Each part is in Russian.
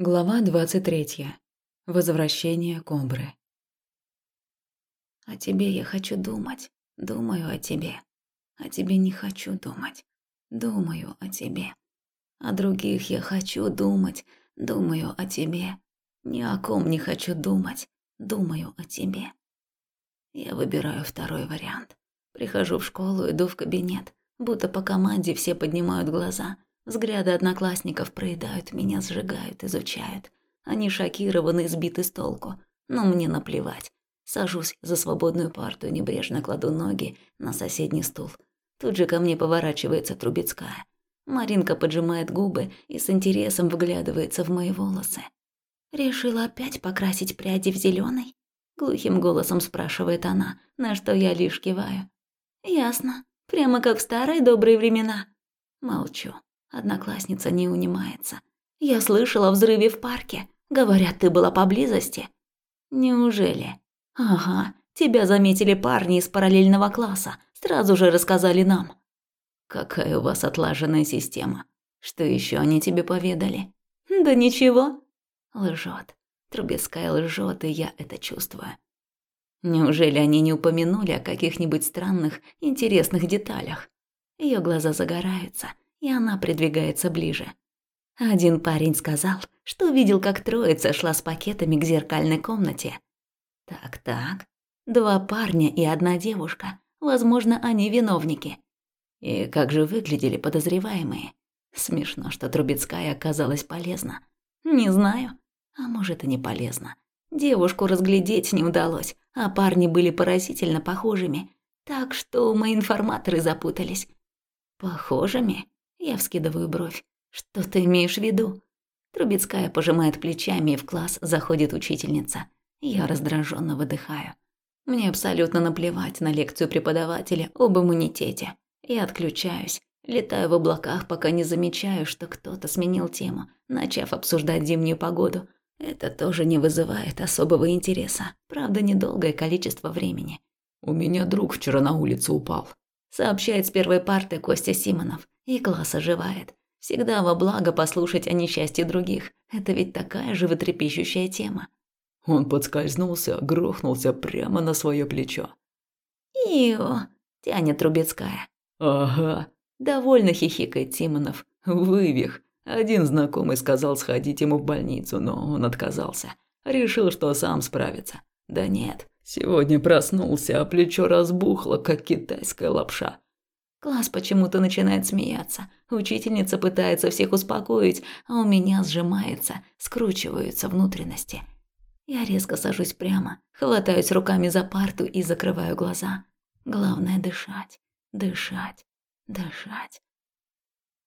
Глава 23. Возвращение Комбры. О тебе я хочу думать, думаю о тебе. О тебе не хочу думать, думаю о тебе. О других я хочу думать, думаю о тебе. Ни о ком не хочу думать, думаю о тебе. Я выбираю второй вариант. Прихожу в школу, иду в кабинет, будто по команде все поднимают глаза – Взгляды одноклассников проедают меня, сжигают, изучают. Они шокированы и сбиты с толку. Но мне наплевать. Сажусь за свободную парту, небрежно кладу ноги на соседний стул. Тут же ко мне поворачивается Трубецкая. Маринка поджимает губы и с интересом вглядывается в мои волосы. «Решила опять покрасить пряди в зеленый? Глухим голосом спрашивает она, на что я лишь киваю. «Ясно. Прямо как в старые добрые времена». Молчу. Одноклассница не унимается. «Я слышала взрыве в парке. Говорят, ты была поблизости». «Неужели?» «Ага, тебя заметили парни из параллельного класса. Сразу же рассказали нам». «Какая у вас отлаженная система? Что еще они тебе поведали?» «Да ничего». Лжет. Трубецкая лжет, и я это чувствую. Неужели они не упомянули о каких-нибудь странных, интересных деталях? Ее глаза загораются, и она придвигается ближе. Один парень сказал, что видел, как троица шла с пакетами к зеркальной комнате. Так-так, два парня и одна девушка. Возможно, они виновники. И как же выглядели подозреваемые? Смешно, что Трубецкая оказалась полезна. Не знаю. А может, и не полезна. Девушку разглядеть не удалось, а парни были поразительно похожими. Так что мои информаторы запутались. Похожими? Я вскидываю бровь. «Что ты имеешь в виду?» Трубецкая пожимает плечами, и в класс заходит учительница. Я раздраженно выдыхаю. Мне абсолютно наплевать на лекцию преподавателя об иммунитете. Я отключаюсь, летаю в облаках, пока не замечаю, что кто-то сменил тему, начав обсуждать зимнюю погоду. Это тоже не вызывает особого интереса. Правда, недолгое количество времени. «У меня друг вчера на улице упал», — сообщает с первой парты Костя Симонов. И класс оживает. Всегда во благо послушать о несчастье других. Это ведь такая животрепещущая тема. Он подскользнулся, грохнулся прямо на свое плечо. «Ио!» – тянет Трубецкая. «Ага!» – довольно хихикает Тимонов. «Вывих!» Один знакомый сказал сходить ему в больницу, но он отказался. Решил, что сам справится. Да нет, сегодня проснулся, а плечо разбухло, как китайская лапша. Класс почему-то начинает смеяться. Учительница пытается всех успокоить, а у меня сжимается, скручиваются внутренности. Я резко сажусь прямо, хватаюсь руками за парту и закрываю глаза. Главное дышать, дышать, дышать.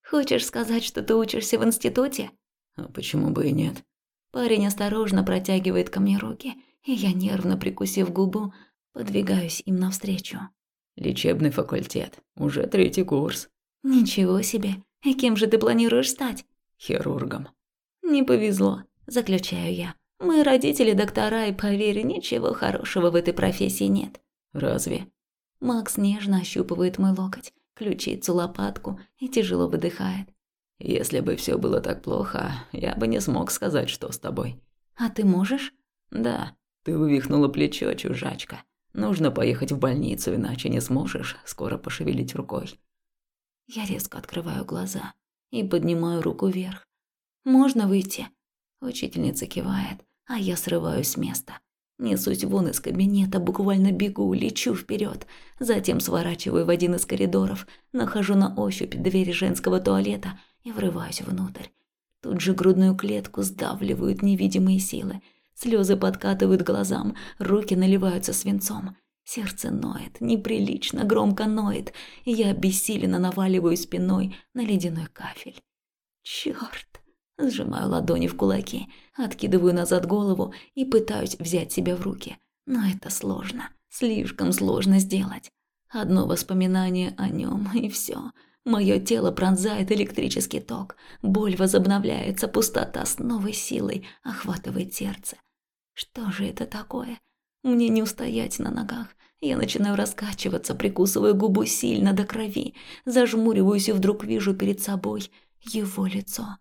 Хочешь сказать, что ты учишься в институте? А почему бы и нет? Парень осторожно протягивает ко мне руки, и я нервно прикусив губу, подвигаюсь им навстречу. Лечебный факультет. Уже третий курс. Ничего себе. И кем же ты планируешь стать? Хирургом. Не повезло, заключаю я. Мы родители доктора, и поверь, ничего хорошего в этой профессии нет. Разве? Макс нежно ощупывает мой локоть, ключицу, лопатку и тяжело выдыхает. Если бы все было так плохо, я бы не смог сказать, что с тобой. А ты можешь? Да. Ты вывихнула плечо, чужачка. Нужно поехать в больницу, иначе не сможешь скоро пошевелить рукой. Я резко открываю глаза и поднимаю руку вверх. «Можно выйти?» Учительница кивает, а я срываюсь с места. Несусь вон из кабинета, буквально бегу, лечу вперед, затем сворачиваю в один из коридоров, нахожу на ощупь дверь женского туалета и врываюсь внутрь. Тут же грудную клетку сдавливают невидимые силы – Слезы подкатывают глазам, руки наливаются свинцом. Сердце ноет, неприлично, громко ноет, и я обессиленно наваливаю спиной на ледяной кафель. Чёрт! Сжимаю ладони в кулаки, откидываю назад голову и пытаюсь взять себя в руки. Но это сложно, слишком сложно сделать. Одно воспоминание о нем и все. Мое тело пронзает электрический ток, боль возобновляется, пустота с новой силой охватывает сердце. Что же это такое? Мне не устоять на ногах. Я начинаю раскачиваться, прикусывая губу сильно до крови, зажмуриваюсь и вдруг вижу перед собой его лицо.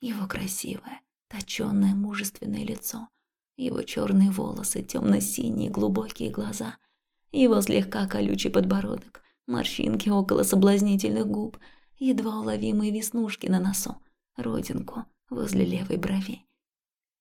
Его красивое, точёное мужественное лицо, его черные волосы, темно-синие глубокие глаза, его слегка колючий подбородок, морщинки около соблазнительных губ, едва уловимые веснушки на носу, родинку возле левой брови.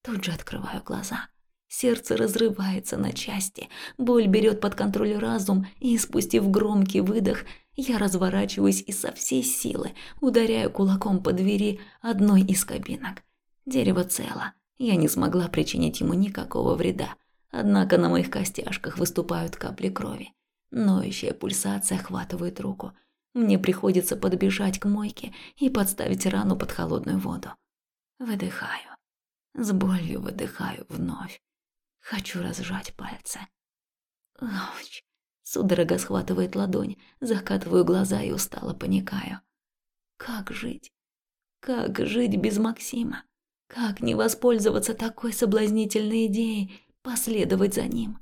Тут же открываю глаза. Сердце разрывается на части, боль берет под контроль разум, и, спустив громкий выдох, я разворачиваюсь и со всей силы ударяю кулаком по двери одной из кабинок. Дерево цело, я не смогла причинить ему никакого вреда, однако на моих костяшках выступают капли крови. Ноющая пульсация охватывает руку. Мне приходится подбежать к мойке и подставить рану под холодную воду. Выдыхаю. С болью выдыхаю вновь. Хочу разжать пальцы. Ауч. Судорога схватывает ладонь, закатываю глаза и устало паникаю. Как жить? Как жить без Максима? Как не воспользоваться такой соблазнительной идеей, последовать за ним?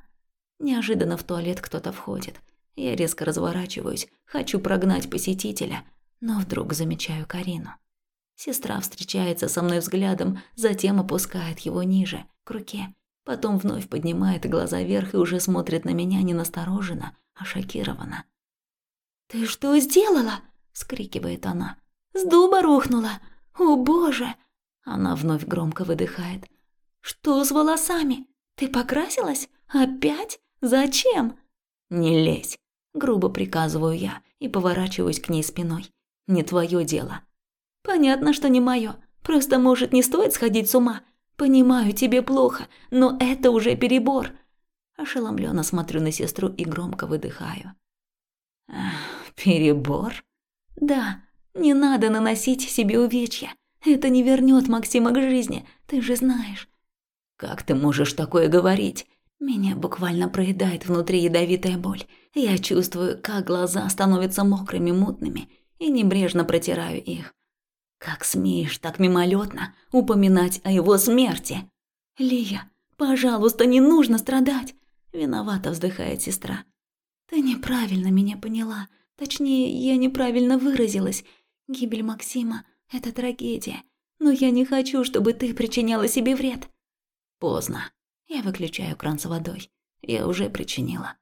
Неожиданно в туалет кто-то входит. Я резко разворачиваюсь, хочу прогнать посетителя, но вдруг замечаю Карину. Сестра встречается со мной взглядом, затем опускает его ниже, к руке, Потом вновь поднимает глаза вверх и уже смотрит на меня не настороженно, а шокированно. «Ты что сделала?» – скрикивает она. «С дуба рухнула! О, боже!» Она вновь громко выдыхает. «Что с волосами? Ты покрасилась? Опять? Зачем?» «Не лезь!» – грубо приказываю я и поворачиваюсь к ней спиной. «Не твое дело». «Понятно, что не мое. Просто, может, не стоит сходить с ума. Понимаю, тебе плохо, но это уже перебор. Ошеломленно смотрю на сестру и громко выдыхаю. Перебор? Да, не надо наносить себе увечья. Это не вернет Максима к жизни, ты же знаешь. Как ты можешь такое говорить? Меня буквально проедает внутри ядовитая боль. Я чувствую, как глаза становятся мокрыми, мутными, и небрежно протираю их. Как смеешь так мимолетно упоминать о его смерти? Лия, пожалуйста, не нужно страдать. Виновато вздыхает сестра. Ты неправильно меня поняла. Точнее, я неправильно выразилась. Гибель Максима – это трагедия. Но я не хочу, чтобы ты причиняла себе вред. Поздно. Я выключаю кран с водой. Я уже причинила.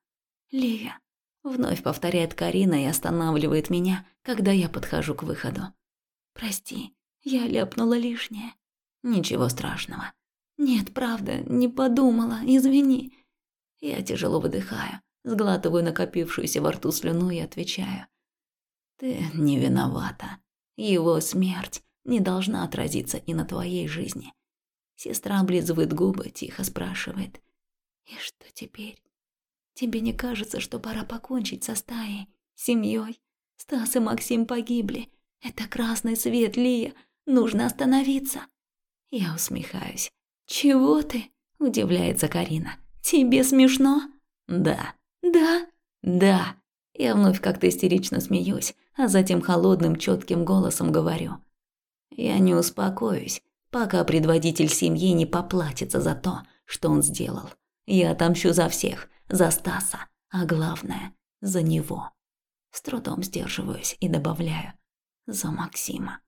Лия. Вновь повторяет Карина и останавливает меня, когда я подхожу к выходу. Прости, я ляпнула лишнее. Ничего страшного. Нет, правда, не подумала, извини. Я тяжело выдыхаю, сглатываю накопившуюся во рту слюну и отвечаю. Ты не виновата. Его смерть не должна отразиться и на твоей жизни. Сестра облизывает губы, тихо спрашивает. И что теперь? Тебе не кажется, что пора покончить со стаей, семьей? Стас и Максим погибли. Это красный свет, Лия. Нужно остановиться. Я усмехаюсь. Чего ты? Удивляется Карина. Тебе смешно? Да. Да? Да. Я вновь как-то истерично смеюсь, а затем холодным, четким голосом говорю. Я не успокоюсь, пока предводитель семьи не поплатится за то, что он сделал. Я отомщу за всех, за Стаса, а главное, за него. С трудом сдерживаюсь и добавляю за Максима.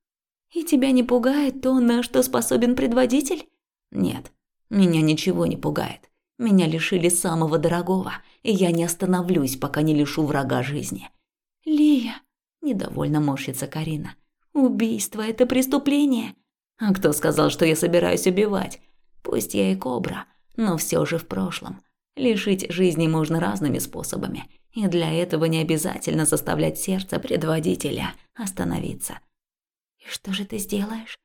И тебя не пугает то, на что способен предводитель? Нет, меня ничего не пугает. Меня лишили самого дорогого, и я не остановлюсь, пока не лишу врага жизни. Лия, недовольно морщится Карина. Убийство – это преступление. А кто сказал, что я собираюсь убивать? Пусть я и кобра, но все же в прошлом. Лишить жизни можно разными способами, и для этого не обязательно заставлять сердце предводителя остановиться. «И что же ты сделаешь?»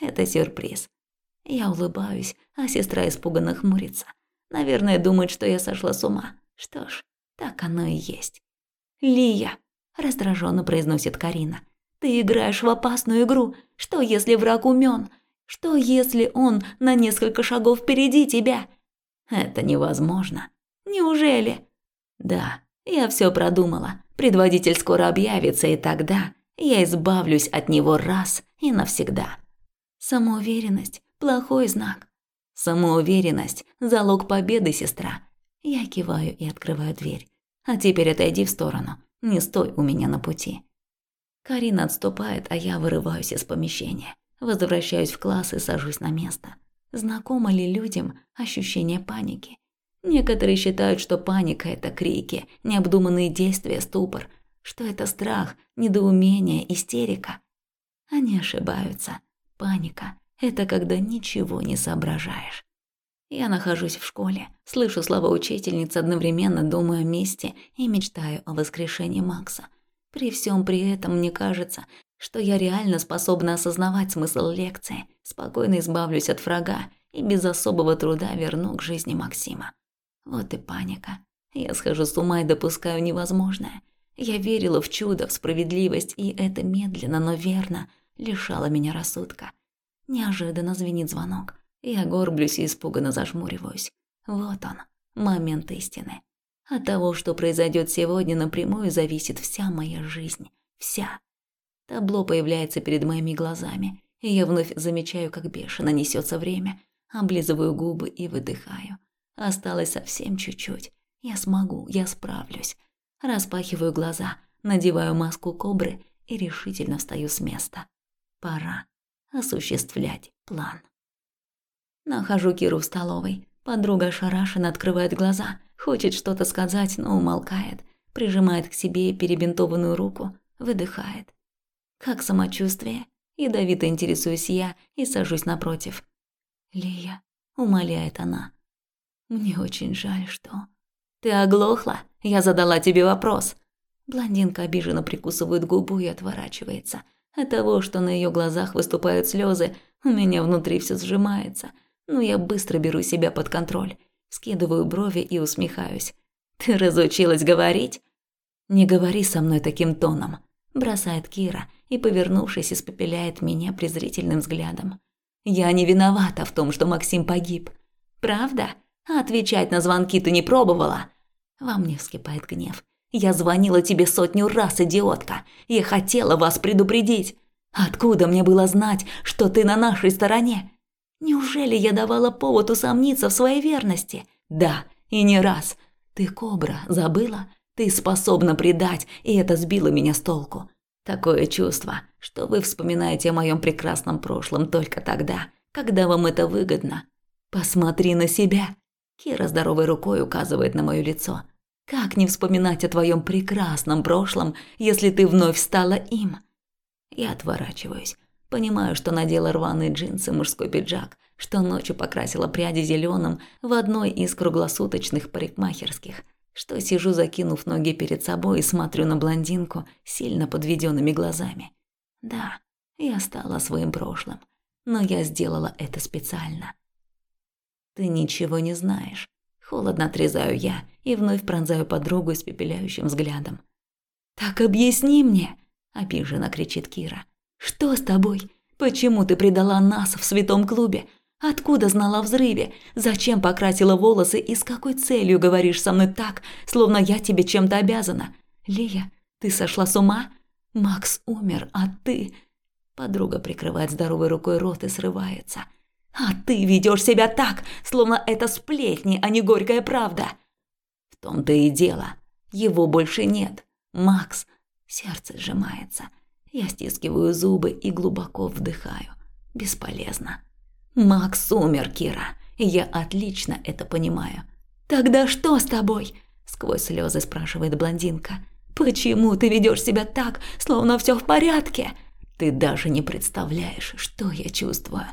«Это сюрприз». Я улыбаюсь, а сестра испуганно хмурится. Наверное, думает, что я сошла с ума. Что ж, так оно и есть. «Лия!» – раздраженно произносит Карина. «Ты играешь в опасную игру. Что, если враг умен? Что, если он на несколько шагов впереди тебя?» «Это невозможно». «Неужели?» «Да, я все продумала. Предводитель скоро объявится, и тогда я избавлюсь от него раз и навсегда. Самоуверенность – плохой знак. Самоуверенность – залог победы, сестра. Я киваю и открываю дверь. А теперь отойди в сторону, не стой у меня на пути. Карина отступает, а я вырываюсь из помещения. Возвращаюсь в класс и сажусь на место. Знакомо ли людям ощущение паники? Некоторые считают, что паника – это крики, необдуманные действия, ступор, что это страх, недоумение, истерика. Они ошибаются. Паника – это когда ничего не соображаешь. Я нахожусь в школе, слышу слова учительницы, одновременно думаю о месте и мечтаю о воскрешении Макса. При всем при этом мне кажется, что я реально способна осознавать смысл лекции, спокойно избавлюсь от врага и без особого труда верну к жизни Максима. Вот и паника. Я схожу с ума и допускаю невозможное. Я верила в чудо, в справедливость, и это медленно, но верно лишало меня рассудка. Неожиданно звенит звонок. Я горблюсь и испуганно зажмуриваюсь. Вот он, момент истины. От того, что произойдет сегодня, напрямую зависит вся моя жизнь. Вся. Табло появляется перед моими глазами, и я вновь замечаю, как бешено несется время. Облизываю губы и выдыхаю. Осталось совсем чуть-чуть. Я смогу, я справлюсь. Распахиваю глаза, надеваю маску кобры и решительно встаю с места. Пора осуществлять план. Нахожу Киру в столовой. Подруга ошарашенно открывает глаза, хочет что-то сказать, но умолкает, прижимает к себе перебинтованную руку, выдыхает. «Как самочувствие?» Ядовито интересуюсь я и сажусь напротив. «Лия», — умоляет она. «Мне очень жаль, что...» «Ты оглохла? Я задала тебе вопрос». Блондинка обиженно прикусывает губу и отворачивается. От того, что на ее глазах выступают слезы, у меня внутри все сжимается — но я быстро беру себя под контроль, скидываю брови и усмехаюсь. «Ты разучилась говорить?» «Не говори со мной таким тоном», – бросает Кира и, повернувшись, испепеляет меня презрительным взглядом. «Я не виновата в том, что Максим погиб. Правда? Отвечать на звонки ты не пробовала?» Во мне вскипает гнев. «Я звонила тебе сотню раз, идиотка. Я хотела вас предупредить. Откуда мне было знать, что ты на нашей стороне? Неужели я давала повод усомниться в своей верности? Да, и не раз. Ты кобра, забыла? Ты способна предать, и это сбило меня с толку. Такое чувство, что вы вспоминаете о моем прекрасном прошлом только тогда, когда вам это выгодно. Посмотри на себя. Кира здоровой рукой указывает на моё лицо. Как не вспоминать о твоем прекрасном прошлом, если ты вновь стала им? Я отворачиваюсь. Понимаю, что надела рваные джинсы, мужской пиджак, что ночью покрасила пряди зеленым в одной из круглосуточных парикмахерских, что сижу, закинув ноги перед собой и смотрю на блондинку сильно подведенными глазами. Да, я стала своим прошлым, но я сделала это специально. Ты ничего не знаешь. Холодно отрезаю я и вновь пронзаю подругу испепеляющим взглядом. «Так объясни мне!» – обиженно кричит Кира. «Что с тобой? Почему ты предала нас в святом клубе? Откуда знала о взрыве? Зачем покрасила волосы и с какой целью говоришь со мной так, словно я тебе чем-то обязана? Лия, ты сошла с ума? Макс умер, а ты...» Подруга прикрывает здоровой рукой рот и срывается. «А ты ведешь себя так, словно это сплетни, а не горькая правда!» «В том-то и дело. Его больше нет. Макс...» Сердце сжимается. Я стискиваю зубы и глубоко вдыхаю. Бесполезно. Макс умер, Кира. я отлично это понимаю. Тогда что с тобой? Сквозь слезы спрашивает блондинка. Почему ты ведешь себя так, словно все в порядке? Ты даже не представляешь, что я чувствую.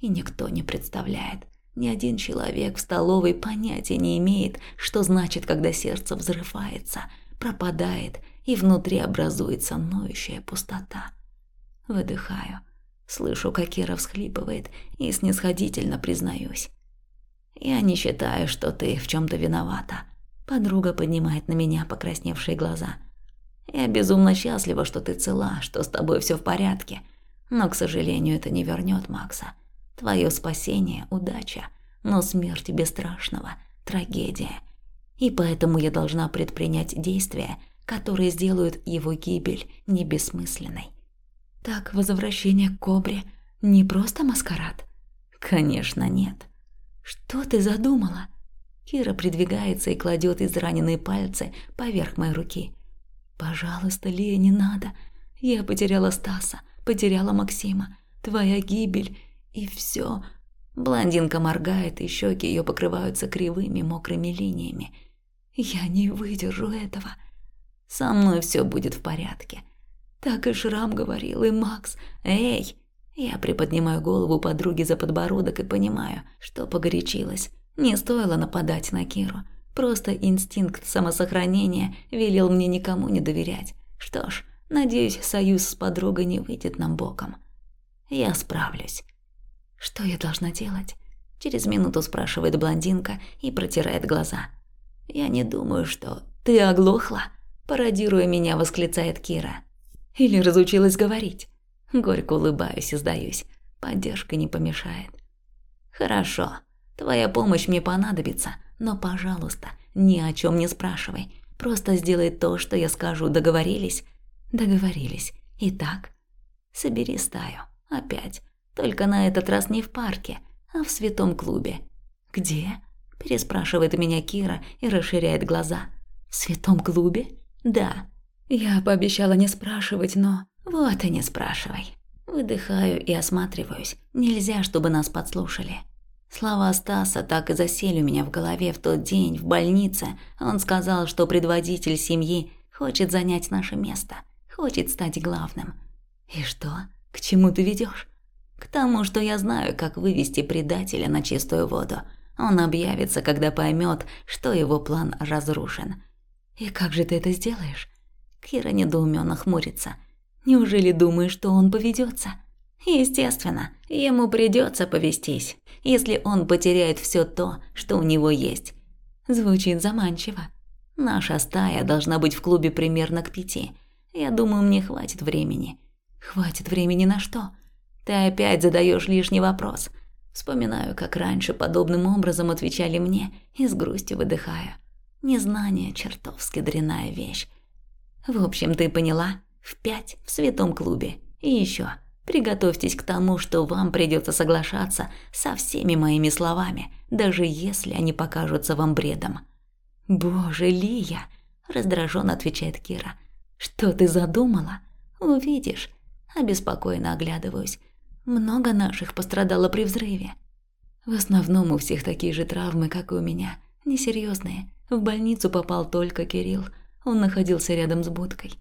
И никто не представляет. Ни один человек в столовой понятия не имеет, что значит, когда сердце взрывается, пропадает и внутри образуется ноющая пустота. Выдыхаю. Слышу, как Кира всхлипывает, и снисходительно признаюсь. «Я не считаю, что ты в чем то виновата». Подруга поднимает на меня покрасневшие глаза. «Я безумно счастлива, что ты цела, что с тобой все в порядке. Но, к сожалению, это не вернет Макса. Твое спасение – удача, но смерть бесстрашного – трагедия. И поэтому я должна предпринять действия, которые сделают его гибель не бессмысленной. Так возвращение к Кобре не просто маскарад? Конечно, нет. Что ты задумала? Кира придвигается и кладет израненные пальцы поверх моей руки. Пожалуйста, Лия, не надо. Я потеряла Стаса, потеряла Максима. твоя гибель и все. Блондинка моргает, и щеки ее покрываются кривыми мокрыми линиями. Я не выдержу этого. Со мной все будет в порядке. Так и Шрам говорил, и Макс. Эй! Я приподнимаю голову подруги за подбородок и понимаю, что погорячилась. Не стоило нападать на Киру. Просто инстинкт самосохранения велел мне никому не доверять. Что ж, надеюсь, союз с подругой не выйдет нам боком. Я справлюсь. Что я должна делать? Через минуту спрашивает блондинка и протирает глаза. Я не думаю, что ты оглохла, пародируя меня, восклицает Кира. Или разучилась говорить. Горько улыбаюсь и сдаюсь. Поддержка не помешает. Хорошо. Твоя помощь мне понадобится, но, пожалуйста, ни о чем не спрашивай. Просто сделай то, что я скажу. Договорились? Договорились. Итак, собери стаю. Опять. Только на этот раз не в парке, а в святом клубе. Где? Переспрашивает меня Кира и расширяет глаза. В святом клубе? Да. Я пообещала не спрашивать, но... Вот и не спрашивай. Выдыхаю и осматриваюсь. Нельзя, чтобы нас подслушали. Слова Стаса так и засели у меня в голове в тот день в больнице. Он сказал, что предводитель семьи хочет занять наше место, хочет стать главным. И что? К чему ты ведешь? К тому, что я знаю, как вывести предателя на чистую воду. Он объявится, когда поймет, что его план разрушен. И как же ты это сделаешь? Кира недоуменно хмурится. Неужели думаешь, что он поведется? Естественно, ему придется повестись, если он потеряет все то, что у него есть. Звучит заманчиво. Наша стая должна быть в клубе примерно к пяти. Я думаю, мне хватит времени. Хватит времени на что? Ты опять задаешь лишний вопрос. Вспоминаю, как раньше подобным образом отвечали мне и с грустью выдыхаю. Незнание – чертовски дрянная вещь. В общем, ты поняла? В пять в святом клубе. И еще – Приготовьтесь к тому, что вам придется соглашаться со всеми моими словами, даже если они покажутся вам бредом. Боже, Лия, раздраженно отвечает Кира. Что ты задумала? Увидишь. Обеспокоенно оглядываюсь. Много наших пострадало при взрыве. В основном у всех такие же травмы, как и у меня, несерьезные. В больницу попал только Кирилл. Он находился рядом с будкой.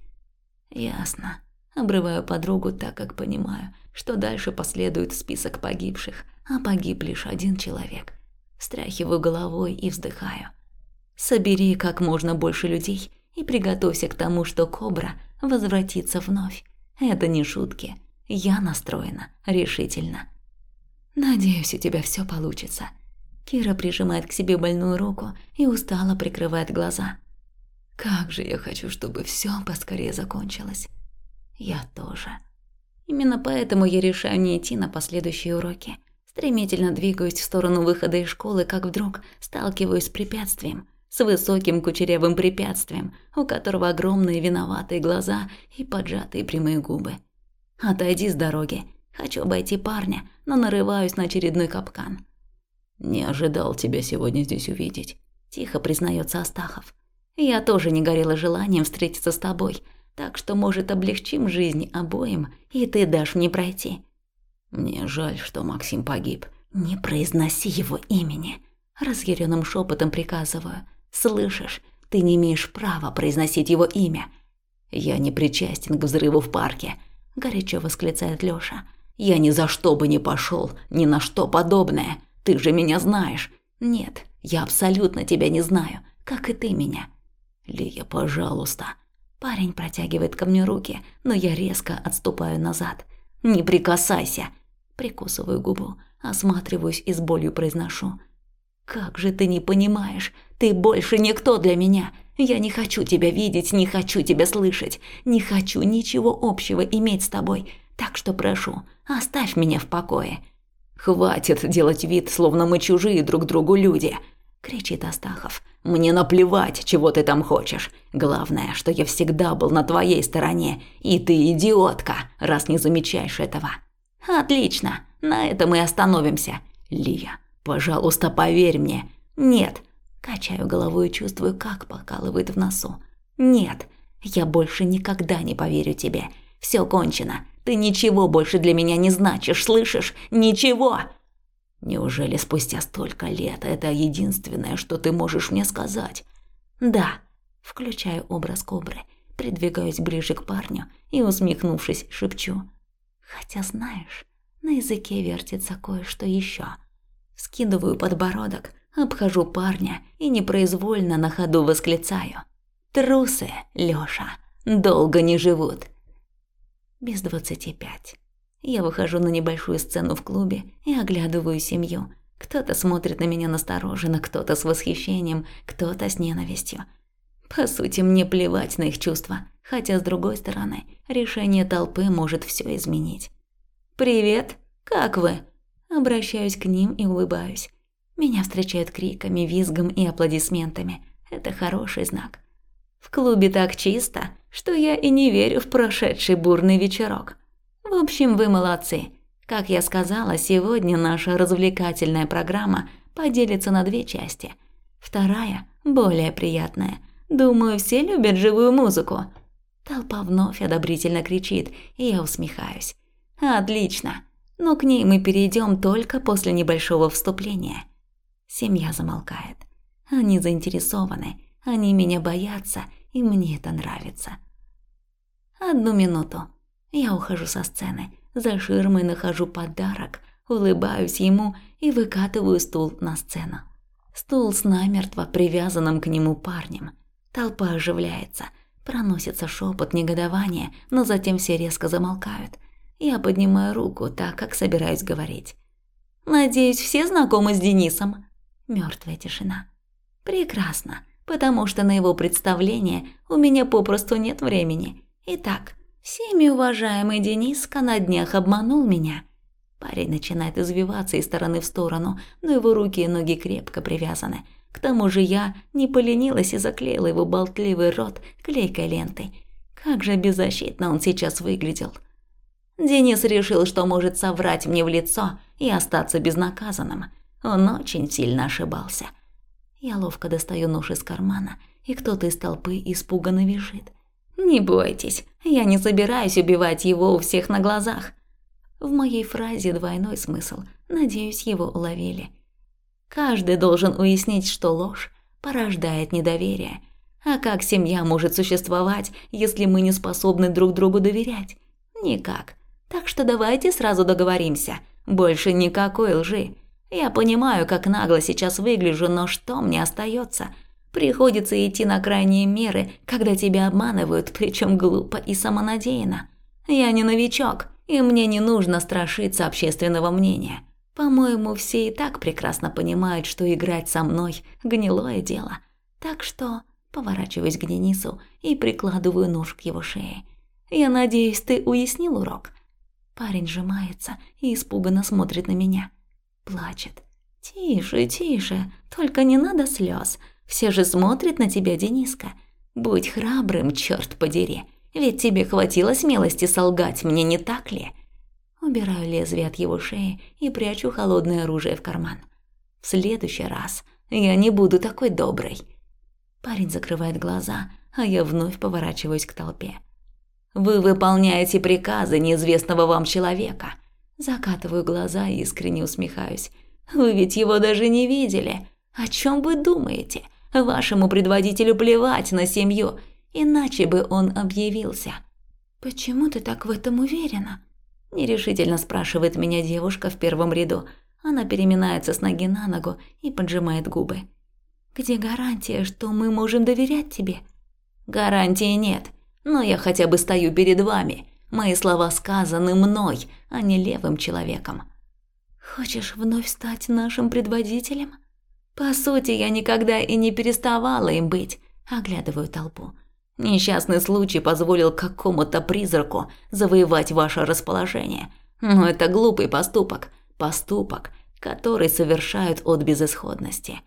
Ясно. Обрываю подругу, так как понимаю, что дальше последует список погибших, а погиб лишь один человек. Стряхиваю головой и вздыхаю. Собери как можно больше людей и приготовься к тому, что Кобра возвратится вновь. Это не шутки. Я настроена решительно. Надеюсь, у тебя все получится. Кира прижимает к себе больную руку и устало прикрывает глаза. Как же я хочу, чтобы все поскорее закончилось. Я тоже. Именно поэтому я решаю не идти на последующие уроки. Стремительно двигаюсь в сторону выхода из школы, как вдруг сталкиваюсь с препятствием. С высоким кучерявым препятствием, у которого огромные виноватые глаза и поджатые прямые губы. «Отойди с дороги. Хочу обойти парня, но нарываюсь на очередной капкан». «Не ожидал тебя сегодня здесь увидеть», – тихо признается Астахов. «Я тоже не горела желанием встретиться с тобой, так что, может, облегчим жизнь обоим, и ты дашь мне пройти. Мне жаль, что Максим погиб. Не произноси его имени. Разъяренным шепотом приказываю. Слышишь, ты не имеешь права произносить его имя. Я не причастен к взрыву в парке, горячо восклицает Лёша. Я ни за что бы не пошел, ни на что подобное. Ты же меня знаешь. Нет, я абсолютно тебя не знаю, как и ты меня. Лия, пожалуйста, Парень протягивает ко мне руки, но я резко отступаю назад. «Не прикасайся!» Прикусываю губу, осматриваюсь и с болью произношу. «Как же ты не понимаешь? Ты больше никто для меня. Я не хочу тебя видеть, не хочу тебя слышать, не хочу ничего общего иметь с тобой. Так что прошу, оставь меня в покое». «Хватит делать вид, словно мы чужие друг другу люди», – кричит Астахов. «Мне наплевать, чего ты там хочешь. Главное, что я всегда был на твоей стороне, и ты идиотка, раз не замечаешь этого». «Отлично, на этом мы остановимся. Лия, пожалуйста, поверь мне». «Нет». Качаю головой и чувствую, как покалывает в носу. «Нет, я больше никогда не поверю тебе. Все кончено. Ты ничего больше для меня не значишь, слышишь? Ничего!» «Неужели спустя столько лет это единственное, что ты можешь мне сказать?» «Да», – включаю образ кобры, придвигаюсь ближе к парню и, усмехнувшись, шепчу. «Хотя знаешь, на языке вертится кое-что еще. Скидываю подбородок, обхожу парня и непроизвольно на ходу восклицаю. «Трусы, Лёша, долго не живут!» Без двадцати пять. Я выхожу на небольшую сцену в клубе и оглядываю семью. Кто-то смотрит на меня настороженно, кто-то с восхищением, кто-то с ненавистью. По сути, мне плевать на их чувства, хотя, с другой стороны, решение толпы может все изменить. «Привет! Как вы?» Обращаюсь к ним и улыбаюсь. Меня встречают криками, визгом и аплодисментами. Это хороший знак. В клубе так чисто, что я и не верю в прошедший бурный вечерок. В общем, вы молодцы. Как я сказала, сегодня наша развлекательная программа поделится на две части. Вторая, более приятная. Думаю, все любят живую музыку. Толпа вновь одобрительно кричит, и я усмехаюсь. Отлично. Но к ней мы перейдем только после небольшого вступления. Семья замолкает. Они заинтересованы, они меня боятся, и мне это нравится. Одну минуту. Я ухожу со сцены, за ширмой нахожу подарок, улыбаюсь ему и выкатываю стул на сцену. Стул с намертво привязанным к нему парнем. Толпа оживляется, проносится шепот негодования, но затем все резко замолкают. Я поднимаю руку, так как собираюсь говорить. «Надеюсь, все знакомы с Денисом?» Мертвая тишина. «Прекрасно, потому что на его представление у меня попросту нет времени. Итак, всеми уважаемый Дениска на днях обманул меня». Парень начинает извиваться из стороны в сторону, но его руки и ноги крепко привязаны. К тому же я не поленилась и заклеила его болтливый рот клейкой лентой. Как же беззащитно он сейчас выглядел. Денис решил, что может соврать мне в лицо и остаться безнаказанным. Он очень сильно ошибался. Я ловко достаю нож из кармана, и кто-то из толпы испуганно визжит. «Не бойтесь, я не собираюсь убивать его у всех на глазах». В моей фразе двойной смысл, надеюсь, его уловили. Каждый должен уяснить, что ложь порождает недоверие. А как семья может существовать, если мы не способны друг другу доверять? Никак. Так что давайте сразу договоримся. Больше никакой лжи. Я понимаю, как нагло сейчас выгляжу, но что мне остается? Приходится идти на крайние меры, когда тебя обманывают, причем глупо и самонадеянно. Я не новичок, и мне не нужно страшиться общественного мнения. По-моему, все и так прекрасно понимают, что играть со мной – гнилое дело. Так что поворачиваюсь к Денису и прикладываю нож к его шее. Я надеюсь, ты уяснил урок? Парень сжимается и испуганно смотрит на меня плачет. «Тише, тише, только не надо слез. Все же смотрят на тебя, Дениска. Будь храбрым, черт подери, ведь тебе хватило смелости солгать мне, не так ли?» Убираю лезвие от его шеи и прячу холодное оружие в карман. «В следующий раз я не буду такой доброй». Парень закрывает глаза, а я вновь поворачиваюсь к толпе. «Вы выполняете приказы неизвестного вам человека. Закатываю глаза и искренне усмехаюсь. Вы ведь его даже не видели. О чем вы думаете? Вашему предводителю плевать на семью, иначе бы он объявился. Почему ты так в этом уверена? Нерешительно спрашивает меня девушка в первом ряду. Она переминается с ноги на ногу и поджимает губы. Где гарантия, что мы можем доверять тебе? Гарантии нет, но я хотя бы стою перед вами Мои слова сказаны мной, а не левым человеком. Хочешь вновь стать нашим предводителем? По сути, я никогда и не переставала им быть. Оглядываю толпу. Несчастный случай позволил какому-то призраку завоевать ваше расположение. Но это глупый поступок. Поступок, который совершают от безысходности.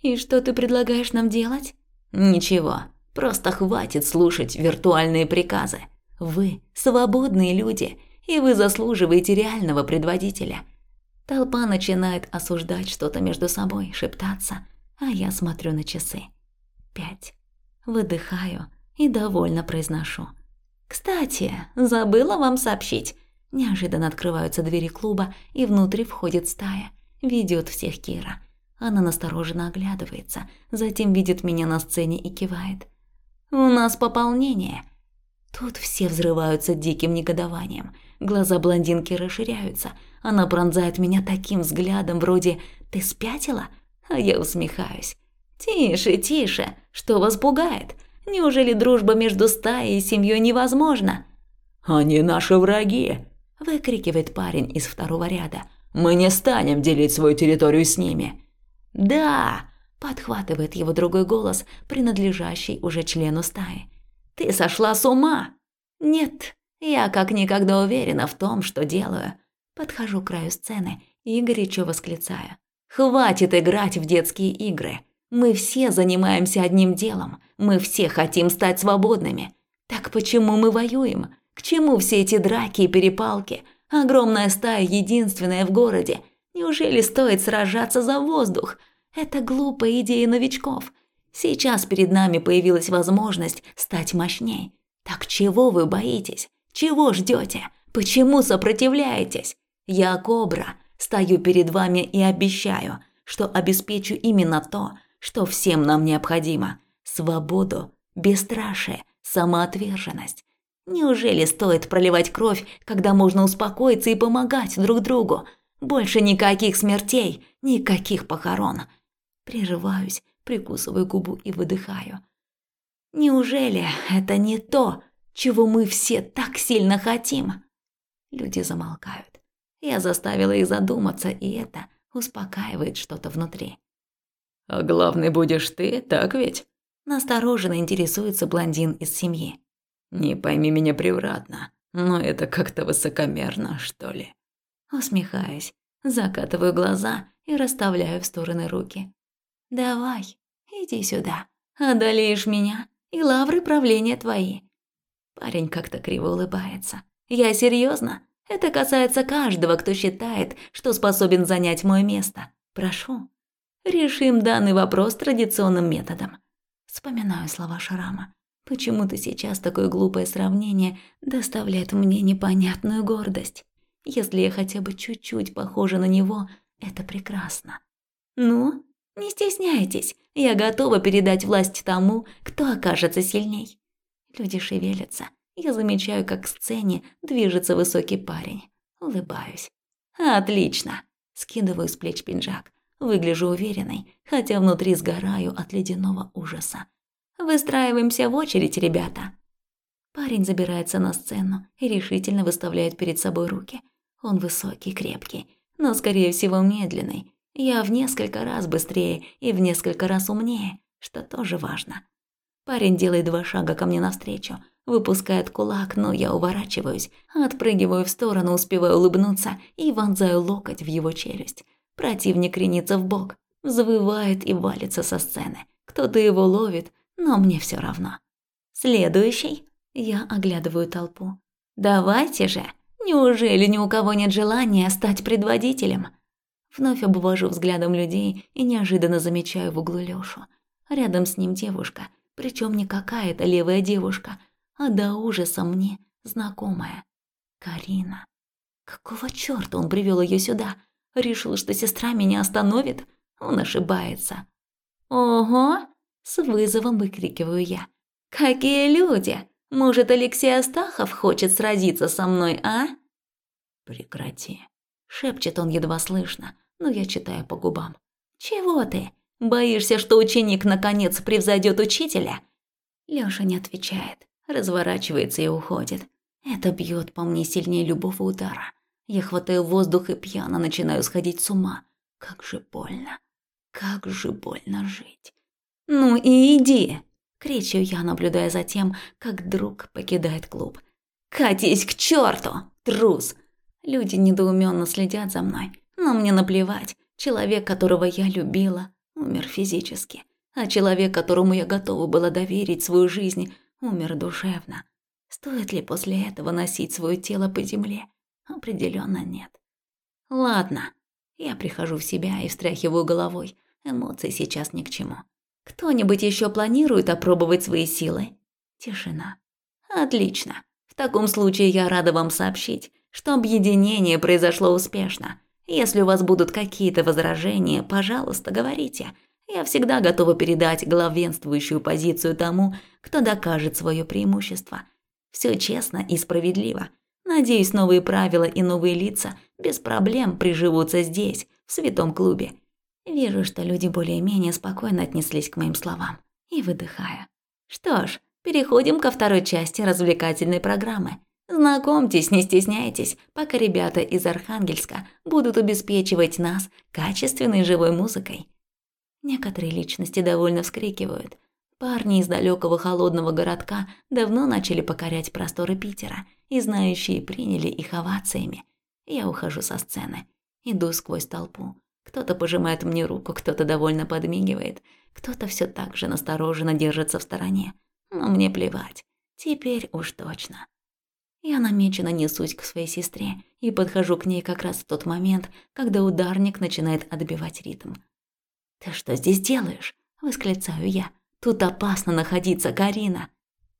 И что ты предлагаешь нам делать? Ничего. Просто хватит слушать виртуальные приказы. Вы свободные люди, и вы заслуживаете реального предводителя. Толпа начинает осуждать что-то между собой, шептаться, а я смотрю на часы. Пять. Выдыхаю и довольно произношу. Кстати, забыла вам сообщить. Неожиданно открываются двери клуба, и внутрь входит стая. Ведет всех Кира. Она настороженно оглядывается, затем видит меня на сцене и кивает. «У нас пополнение!» Тут все взрываются диким негодованием. Глаза блондинки расширяются. Она пронзает меня таким взглядом, вроде «Ты спятила?» А я усмехаюсь. «Тише, тише! Что вас пугает? Неужели дружба между стаей и семьей невозможна?» «Они наши враги!» – выкрикивает парень из второго ряда. «Мы не станем делить свою территорию с ними!» «Да!» – подхватывает его другой голос, принадлежащий уже члену стаи. «Ты сошла с ума!» «Нет, я как никогда уверена в том, что делаю». Подхожу к краю сцены и горячо восклицаю. «Хватит играть в детские игры. Мы все занимаемся одним делом. Мы все хотим стать свободными. Так почему мы воюем? К чему все эти драки и перепалки? Огромная стая единственная в городе. Неужели стоит сражаться за воздух? Это глупая идея новичков. Сейчас перед нами появилась возможность стать мощней. Так чего вы боитесь? Чего ждете? Почему сопротивляетесь? Я Кобра, стою перед вами и обещаю, что обеспечу именно то, что всем нам необходимо – свободу, бесстрашие, самоотверженность. Неужели стоит проливать кровь, когда можно успокоиться и помогать друг другу? Больше никаких смертей, никаких похорон. Прерываюсь, прикусываю губу и выдыхаю. Неужели это не то, чего мы все так сильно хотим? Люди замолкают. Я заставила их задуматься, и это успокаивает что-то внутри. А главный будешь ты, так ведь? Настороженно интересуется блондин из семьи. Не пойми меня превратно, но это как-то высокомерно, что ли. Усмехаясь, закатываю глаза и расставляю в стороны руки. Давай, иди сюда. Одолеешь меня, и лавры правления твои. Парень как-то криво улыбается. Я серьезно. Это касается каждого, кто считает, что способен занять мое место. Прошу. Решим данный вопрос традиционным методом. Вспоминаю слова Шрама. Почему-то сейчас такое глупое сравнение доставляет мне непонятную гордость. Если я хотя бы чуть-чуть похожа на него, это прекрасно. Ну, не стесняйтесь, я готова передать власть тому, кто окажется сильней. Люди шевелятся. Я замечаю, как к сцене движется высокий парень. Улыбаюсь. Отлично. Скидываю с плеч пиджак. Выгляжу уверенной, хотя внутри сгораю от ледяного ужаса. Выстраиваемся в очередь, ребята. Парень забирается на сцену и решительно выставляет перед собой руки. Он высокий, крепкий, но, скорее всего, медленный. Я в несколько раз быстрее и в несколько раз умнее, что тоже важно. Парень делает два шага ко мне навстречу, выпускает кулак, но я уворачиваюсь, отпрыгиваю в сторону, успеваю улыбнуться и вонзаю локоть в его челюсть. Противник кренится в бок, взвывает и валится со сцены. Кто-то его ловит, но мне все равно. Следующий. Я оглядываю толпу. Давайте же. Неужели ни у кого нет желания стать предводителем? Вновь обвожу взглядом людей и неожиданно замечаю в углу Лёшу. Рядом с ним девушка, причем не какая-то левая девушка, а до ужаса мне знакомая. Карина. Какого чёрта он привёл её сюда? Решил, что сестра меня остановит? Он ошибается. «Ого!» – с вызовом выкрикиваю я. «Какие люди! Может, Алексей Астахов хочет сразиться со мной, а?» «Прекрати!» – шепчет он едва слышно, но я читаю по губам. «Чего ты? Боишься, что ученик наконец превзойдет учителя?» Лёша не отвечает, разворачивается и уходит. Это бьет по мне сильнее любого удара. Я хватаю воздух и пьяно начинаю сходить с ума. Как же больно. Как же больно жить. «Ну и иди!» – кричу я, наблюдая за тем, как друг покидает клуб. «Катись к черту, трус!» Люди недоуменно следят за мной, но мне наплевать. Человек, которого я любила, умер физически, а человек, которому я готова была доверить свою жизнь, умер душевно. Стоит ли после этого носить свое тело по земле? Определенно нет. Ладно. Я прихожу в себя и встряхиваю головой. Эмоции сейчас ни к чему. Кто-нибудь еще планирует опробовать свои силы? Тишина. Отлично. таком случае я рада вам сообщить, что объединение произошло успешно. Если у вас будут какие-то возражения, пожалуйста, говорите. Я всегда готова передать главенствующую позицию тому, кто докажет свое преимущество. Все честно и справедливо. Надеюсь, новые правила и новые лица без проблем приживутся здесь, в святом клубе. Вижу, что люди более-менее спокойно отнеслись к моим словам. И выдыхаю. Что ж, переходим ко второй части развлекательной программы. Знакомьтесь, не стесняйтесь, пока ребята из Архангельска будут обеспечивать нас качественной живой музыкой. Некоторые личности довольно вскрикивают. Парни из далекого холодного городка давно начали покорять просторы Питера, и знающие приняли их овациями. Я ухожу со сцены, иду сквозь толпу. Кто-то пожимает мне руку, кто-то довольно подмигивает, кто-то все так же настороженно держится в стороне. Но мне плевать. Теперь уж точно. Я намеченно несусь к своей сестре и подхожу к ней как раз в тот момент, когда ударник начинает отбивать ритм. «Ты что здесь делаешь?» – восклицаю я. «Тут опасно находиться, Карина».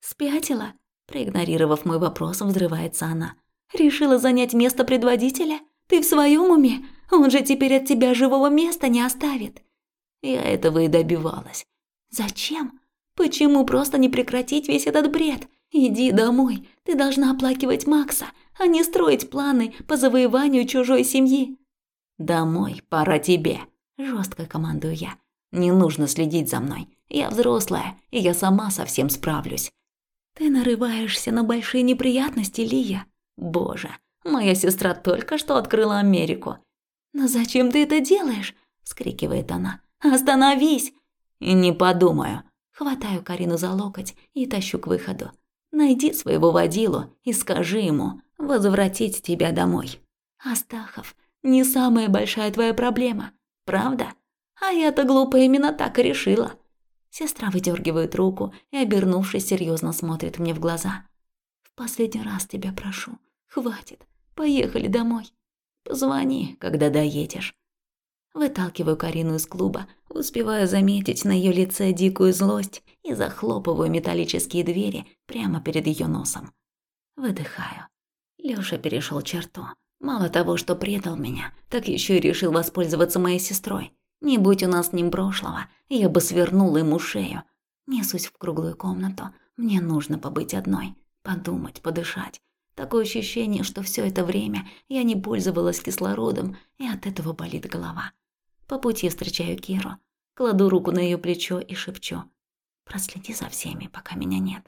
«Спятила?» – проигнорировав мой вопрос, взрывается она. «Решила занять место предводителя? Ты в своем уме? Он же теперь от тебя живого места не оставит». Я этого и добивалась. «Зачем? Почему просто не прекратить весь этот бред? Иди домой, ты должна оплакивать Макса, а не строить планы по завоеванию чужой семьи». «Домой, пора тебе», – жестко командую я. «Не нужно следить за мной. Я взрослая, и я сама совсем справлюсь». «Ты нарываешься на большие неприятности, Лия. Боже, моя сестра только что открыла Америку». «Но зачем ты это делаешь?» – вскрикивает она. «Остановись!» «Не подумаю». Хватаю Карину за локоть и тащу к выходу. Найди своего водилу и скажи ему возвратить тебя домой. Астахов, не самая большая твоя проблема, правда? А я-то глупо именно так и решила. Сестра выдергивает руку и, обернувшись, серьезно смотрит мне в глаза. В последний раз тебя прошу, хватит, поехали домой. Позвони, когда доедешь. Выталкиваю Карину из клуба, успеваю заметить на ее лице дикую злость и захлопываю металлические двери прямо перед ее носом. Выдыхаю. Лёша перешел черту. Мало того, что предал меня, так еще и решил воспользоваться моей сестрой. Не будь у нас с ним прошлого, я бы свернула ему шею. Несусь в круглую комнату. Мне нужно побыть одной, подумать, подышать. Такое ощущение, что все это время я не пользовалась кислородом, и от этого болит голова. По пути встречаю Киру, кладу руку на ее плечо и шепчу. Проследи за всеми, пока меня нет.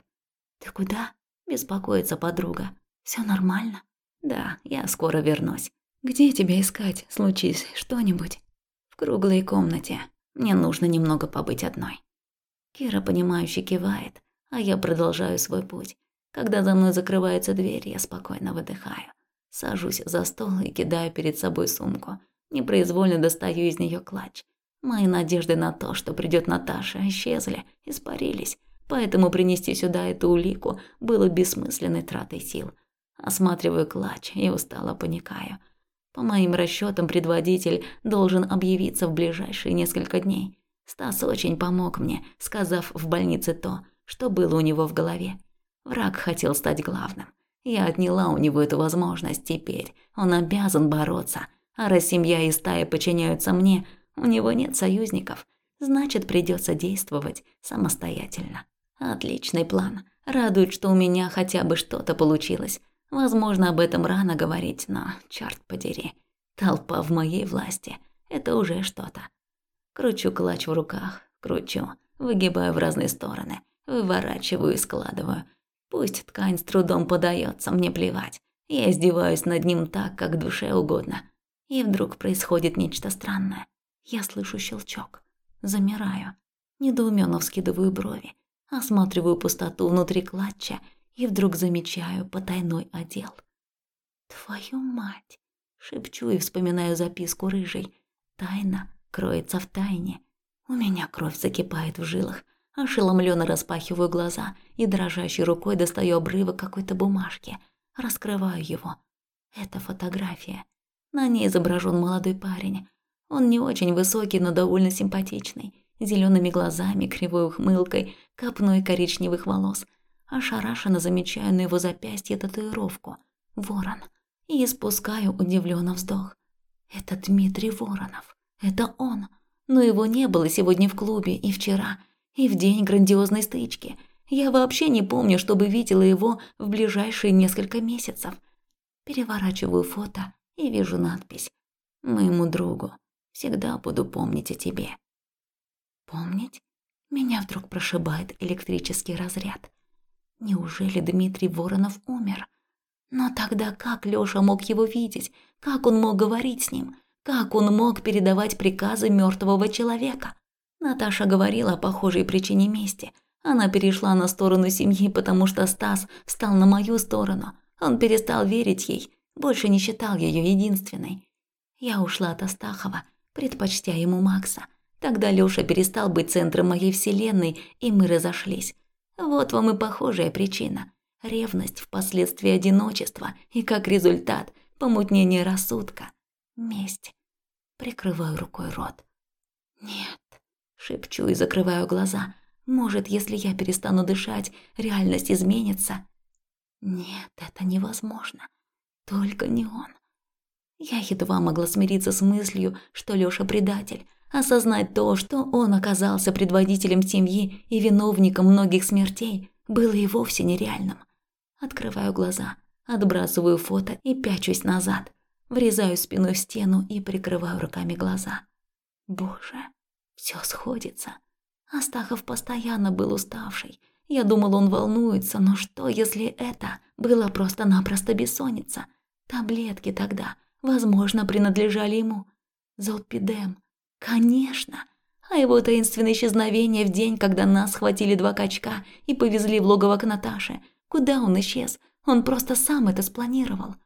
Ты куда? Беспокоится подруга. Все нормально? Да, я скоро вернусь. Где тебя искать, случись что-нибудь? В круглой комнате. Мне нужно немного побыть одной. Кира, понимающе кивает, а я продолжаю свой путь. Когда за мной закрывается дверь, я спокойно выдыхаю. Сажусь за стол и кидаю перед собой сумку. Непроизвольно достаю из нее клатч. Мои надежды на то, что придет Наташа, исчезли, испарились, поэтому принести сюда эту улику было бессмысленной тратой сил. Осматриваю клатч и устало паникаю. По моим расчетам, предводитель должен объявиться в ближайшие несколько дней. Стас очень помог мне, сказав в больнице то, что было у него в голове. Враг хотел стать главным. Я отняла у него эту возможность теперь. Он обязан бороться. А раз семья и стая подчиняются мне, у него нет союзников, значит, придется действовать самостоятельно. Отличный план. Радует, что у меня хотя бы что-то получилось. Возможно, об этом рано говорить, но, черт подери, толпа в моей власти – это уже что-то. Кручу клатч в руках, кручу, выгибаю в разные стороны, выворачиваю и складываю. Пусть ткань с трудом подается, мне плевать. Я издеваюсь над ним так, как душе угодно. И вдруг происходит нечто странное. Я слышу щелчок. Замираю. Недоуменно вскидываю брови. Осматриваю пустоту внутри клатча и вдруг замечаю потайной отдел. «Твою мать!» Шепчу и вспоминаю записку рыжей. Тайна кроется в тайне. У меня кровь закипает в жилах. Ошеломленно распахиваю глаза и дрожащей рукой достаю обрывок какой-то бумажки. Раскрываю его. Это фотография. На ней изображен молодой парень. Он не очень высокий, но довольно симпатичный, зелеными глазами, кривой ухмылкой, копной коричневых волос. ошарашенно замечаю на его запястье татуировку «Ворон» и испускаю удивленно вздох. Это Дмитрий Воронов. Это он. Но его не было сегодня в клубе и вчера, и в день грандиозной стычки. Я вообще не помню, чтобы видела его в ближайшие несколько месяцев. Переворачиваю фото и вижу надпись «Моему другу. Всегда буду помнить о тебе». Помнить? Меня вдруг прошибает электрический разряд. Неужели Дмитрий Воронов умер? Но тогда как Лёша мог его видеть? Как он мог говорить с ним? Как он мог передавать приказы мертвого человека? Наташа говорила о похожей причине мести. Она перешла на сторону семьи, потому что Стас встал на мою сторону. Он перестал верить ей, больше не считал ее единственной. Я ушла от Астахова, предпочтя ему Макса. Тогда Лёша перестал быть центром моей вселенной, и мы разошлись. Вот вам и похожая причина. Ревность, впоследствии одиночества и, как результат, помутнение рассудка. Месть. Прикрываю рукой рот. Нет. Шепчу и закрываю глаза. Может, если я перестану дышать, реальность изменится? Нет, это невозможно. Только не он. Я едва могла смириться с мыслью, что Лёша предатель, осознать то, что он оказался предводителем семьи и виновником многих смертей, было и вовсе нереальным. Открываю глаза, отбрасываю фото и пячусь назад, врезаю спиной в стену и прикрываю руками глаза. Боже, все сходится. Астахов постоянно был уставший. Я думал, он волнуется, но что, если это было просто-напросто бессонница? Таблетки тогда, возможно, принадлежали ему. Золпидем. Конечно. А его таинственное исчезновение в день, когда нас схватили два качка и повезли в логово к Наташе – Куда он исчез? Он просто сам это спланировал.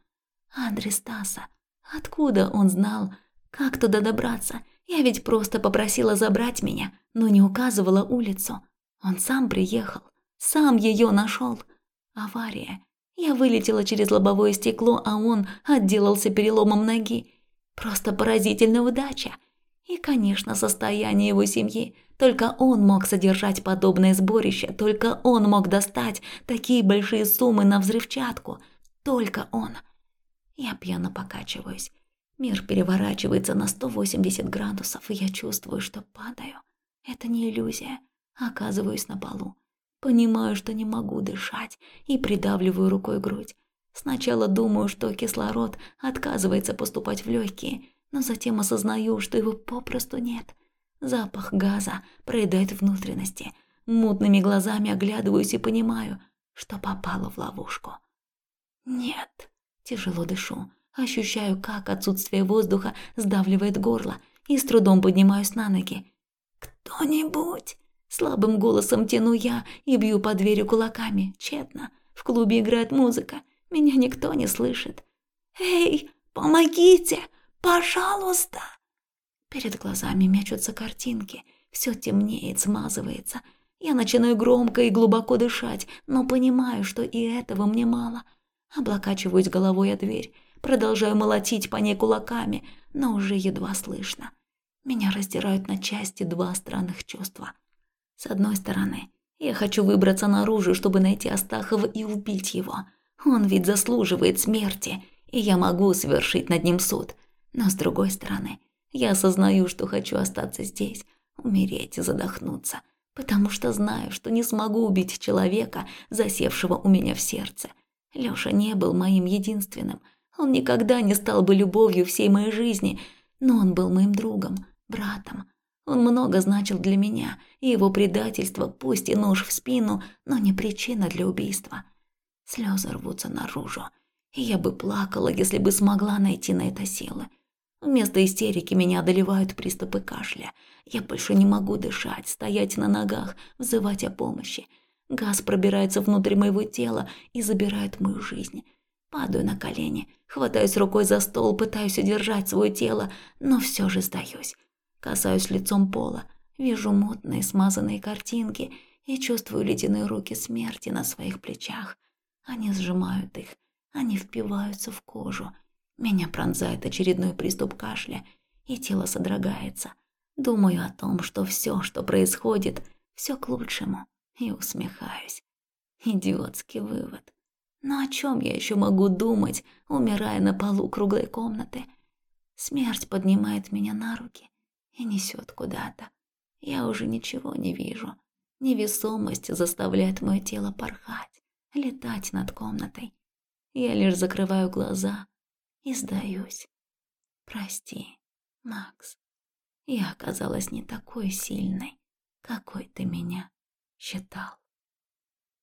Адрес Стаса. Откуда он знал, как туда добраться? Я ведь просто попросила забрать меня, но не указывала улицу. Он сам приехал, сам ее нашел. Авария. Я вылетела через лобовое стекло, а он отделался переломом ноги. Просто поразительная удача. И, конечно, состояние его семьи. Только он мог содержать подобное сборище, только он мог достать такие большие суммы на взрывчатку. Только он. Я пьяно покачиваюсь. Мир переворачивается на 180 градусов, и я чувствую, что падаю. Это не иллюзия. Оказываюсь на полу. Понимаю, что не могу дышать, и придавливаю рукой грудь. Сначала думаю, что кислород отказывается поступать в легкие, но затем осознаю, что его попросту нет. Запах газа проедает внутренности. Мутными глазами оглядываюсь и понимаю, что попала в ловушку. Нет, тяжело дышу, ощущаю, как отсутствие воздуха сдавливает горло и с трудом поднимаюсь на ноги. «Кто-нибудь!» Слабым голосом тяну я и бью по дверью кулаками. Тщетно. В клубе играет музыка. Меня никто не слышит. «Эй, помогите! Пожалуйста!» Перед глазами мечутся картинки, все темнеет, смазывается. Я начинаю громко и глубоко дышать, но понимаю, что и этого мне мало. Облокачиваюсь головой о дверь, продолжаю молотить по ней кулаками, но уже едва слышно. Меня раздирают на части два странных чувства. С одной стороны, я хочу выбраться наружу, чтобы найти Астахова и убить его. Он ведь заслуживает смерти, и я могу совершить над ним суд. Но с другой стороны, я осознаю, что хочу остаться здесь, умереть и задохнуться, потому что знаю, что не смогу убить человека, засевшего у меня в сердце. Лёша не был моим единственным. Он никогда не стал бы любовью всей моей жизни, но он был моим другом, братом. Он много значил для меня, и его предательство, пусть и нож в спину, но не причина для убийства. Слезы рвутся наружу, и я бы плакала, если бы смогла найти на это силы. Вместо истерики меня одолевают приступы кашля. Я больше не могу дышать, стоять на ногах, взывать о помощи. Газ пробирается внутрь моего тела и забирает мою жизнь. Падаю на колени, хватаюсь рукой за стол, пытаюсь удержать свое тело, но все же сдаюсь. Касаюсь лицом пола, вижу мутные смазанные картинки и чувствую ледяные руки смерти на своих плечах. Они сжимают их, они впиваются в кожу – меня пронзает очередной приступ кашля, и тело содрогается. Думаю о том, что все, что происходит, все к лучшему, и усмехаюсь. Идиотский вывод. Но о чем я еще могу думать, умирая на полу круглой комнаты? Смерть поднимает меня на руки и несет куда-то. Я уже ничего не вижу. Невесомость заставляет мое тело порхать, летать над комнатой. Я лишь закрываю глаза и сдаюсь. Прости, Макс. Я оказалась не такой сильной, какой ты меня считал.